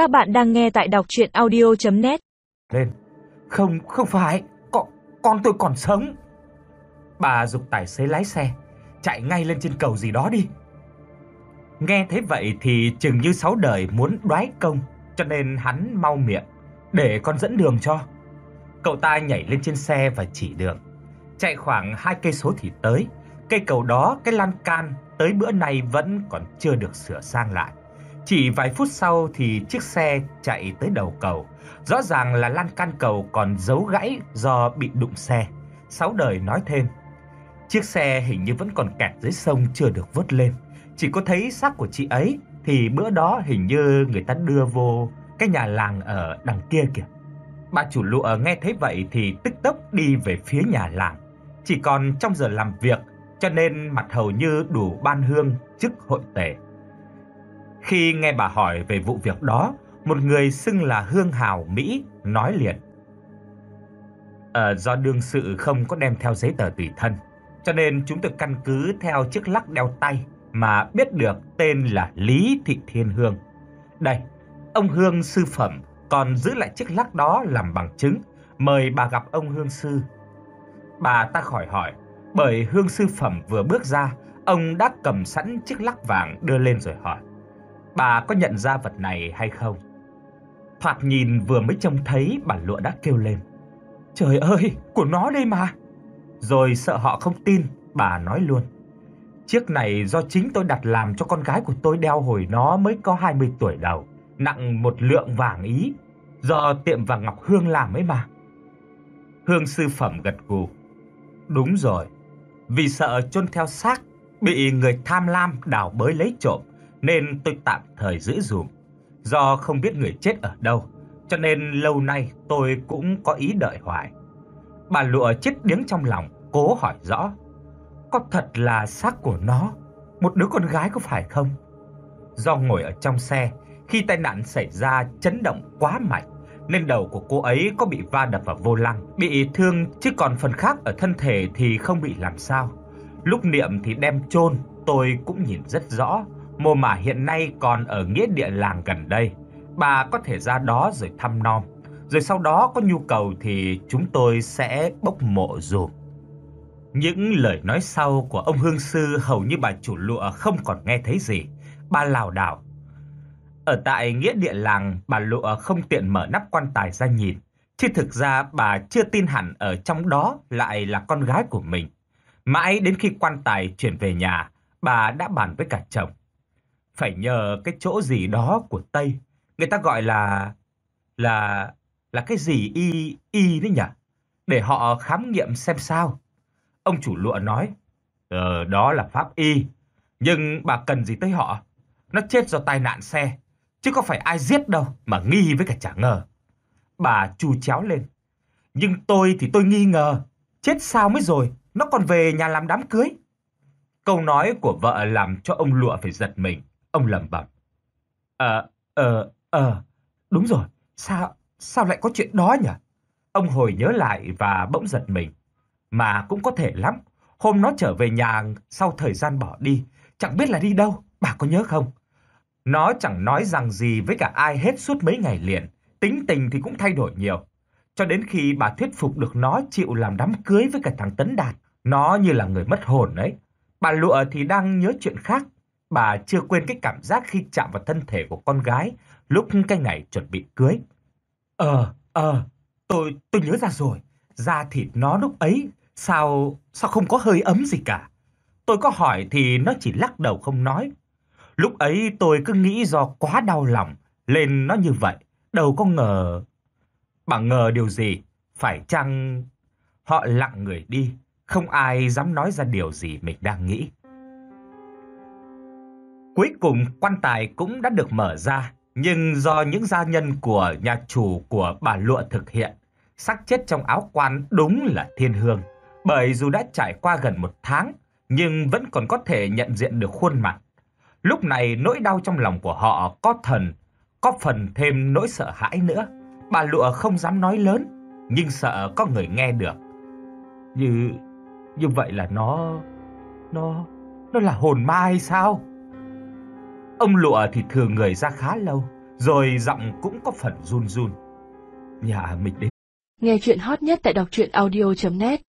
Các bạn đang nghe tại đọc chuyện audio.net Lên. Không, không phải. Con, con tôi còn sống. Bà dục tài xế lái xe, chạy ngay lên trên cầu gì đó đi. Nghe thấy vậy thì chừng như sáu đời muốn đoái công, cho nên hắn mau miệng, để con dẫn đường cho. Cậu ta nhảy lên trên xe và chỉ đường. Chạy khoảng hai cây số thì tới. Cây cầu đó, cái lan can tới bữa nay vẫn còn chưa được sửa sang lại. Chỉ vài phút sau thì chiếc xe chạy tới đầu cầu. Rõ ràng là lan can cầu còn giấu gãy do bị đụng xe. Sáu đời nói thêm. Chiếc xe hình như vẫn còn kẹt dưới sông chưa được vớt lên. Chỉ có thấy xác của chị ấy thì bữa đó hình như người ta đưa vô cái nhà làng ở đằng kia kìa. Bà chủ lụa nghe thấy vậy thì tức tốc đi về phía nhà làng. Chỉ còn trong giờ làm việc, cho nên mặt hầu như đủ ban hương chức hội tề. Khi nghe bà hỏi về vụ việc đó, một người xưng là Hương Hào Mỹ nói liền. À, do đương sự không có đem theo giấy tờ tùy thân, cho nên chúng tôi căn cứ theo chiếc lắc đeo tay mà biết được tên là Lý Thị Thiên Hương. Đây, ông Hương sư phẩm còn giữ lại chiếc lắc đó làm bằng chứng, mời bà gặp ông Hương sư. Bà ta khỏi hỏi, bởi Hương sư phẩm vừa bước ra, ông đã cầm sẵn chiếc lắc vàng đưa lên rồi hỏi: "Bà có nhận ra vật này hay không?" Thoạt nhìn vừa mới trông thấy, bà lụa đã kêu lên: "Trời ơi, của nó đây mà!" Rồi sợ họ không tin, bà nói luôn: "Chiếc này do chính tôi đặt làm cho con gái của tôi đeo hồi nó mới có 20 tuổi đầu, nặng một lượng vàng ý, do tiệm vàng Ngọc Hương làm ấy mà." Hương sư phẩm gật gù: "Đúng rồi, vì sợ chôn theo xác bị người tham lam đào bới lấy trộm nên tôi tạm thời giữ dùm. Do không biết người chết ở đâu, cho nên lâu nay tôi cũng có ý đợi hoài." Bà lụa chết điếng trong lòng, cố hỏi rõ: "Có thật là xác của nó, một đứa con gái có phải không?" Do ngồi ở trong xe, khi tai nạn xảy ra chấn động quá mạnh nên đầu của cô ấy có bị va đập vào vô lăng, bị thương chứ còn phần khác ở thân thể thì không bị làm sao. Lúc niệm thì đem chôn, tôi cũng nhìn rất rõ, mồ mả hiện nay còn ở nghĩa địa làng gần đây. Bà có thể ra đó rồi thăm nom, rồi sau đó có nhu cầu thì chúng tôi sẽ bốc mộ dùm. Những lời nói sau của ông hương sư hầu như bà chủ lụa không còn nghe thấy gì. Bà lảo đảo ở tại nghĩa địa làng, bà Lụa không tiện mở nắp quan tài ra nhìn, chứ thực ra bà chưa tin hẳn ở trong đó lại là con gái của mình. Mãi đến khi quan tài chuyển về nhà, bà đã bàn với cả chồng. Phải nhờ cái chỗ gì đó của Tây, người ta gọi là là là cái gì y y đấy nhỉ? Để họ khám nghiệm xem sao. Ông chủ lụa nói, "Ờ đó là pháp y, nhưng bà cần gì tới họ? Nó chết do tai nạn xe, chứ có phải ai giết đâu mà nghi với cả chả ngờ. Bà chu chéo lên. Nhưng tôi thì tôi nghi ngờ, chết sao mới rồi, nó còn về nhà làm đám cưới. Câu nói của vợ làm cho ông lụa phải giật mình, ông lẩm bẩm. Ờ, ờ, ờ, đúng rồi, sao, sao lại có chuyện đó nhỉ? Ông hồi nhớ lại và bỗng giật mình. Mà cũng có thể lắm, hôm nó trở về nhà sau thời gian bỏ đi, chẳng biết là đi đâu, bà có nhớ không? Nó chẳng nói rằng gì với cả ai hết suốt mấy ngày liền, tính tình thì cũng thay đổi nhiều. Cho đến khi bà thuyết phục được nó chịu làm đám cưới với cả thằng Tấn Đạt, nó như là người mất hồn ấy. Bà Lụa thì đang nhớ chuyện khác, bà chưa quên cái cảm giác khi chạm vào thân thể của con gái lúc cái ngày chuẩn bị cưới. Ờ, ờ, tôi tôi nhớ ra rồi, da thịt nó lúc ấy sao sao không có hơi ấm gì cả. Tôi có hỏi thì nó chỉ lắc đầu không nói. Lúc ấy tôi cứ nghĩ do quá đau lòng lên nó như vậy, đâu có ngờ. Bà ngờ điều gì? Phải chăng họ lặng người đi, không ai dám nói ra điều gì mình đang nghĩ. Cuối cùng quan tài cũng đã được mở ra, nhưng do những gia nhân của nhà chủ của bà Lụa thực hiện, xác chết trong áo quan đúng là thiên hương. Bởi dù đã trải qua gần một tháng, nhưng vẫn còn có thể nhận diện được khuôn mặt. Lúc này nỗi đau trong lòng của họ có thần, có phần thêm nỗi sợ hãi nữa. Bà Lụa không dám nói lớn, nhưng sợ có người nghe được. Như như vậy là nó nó nó là hồn ma hay sao? Ông Lụa thì thừa người ra khá lâu, rồi giọng cũng có phần run run. Nhà mình đến. Nghe chuyện hot nhất tại đọc truyện audio.net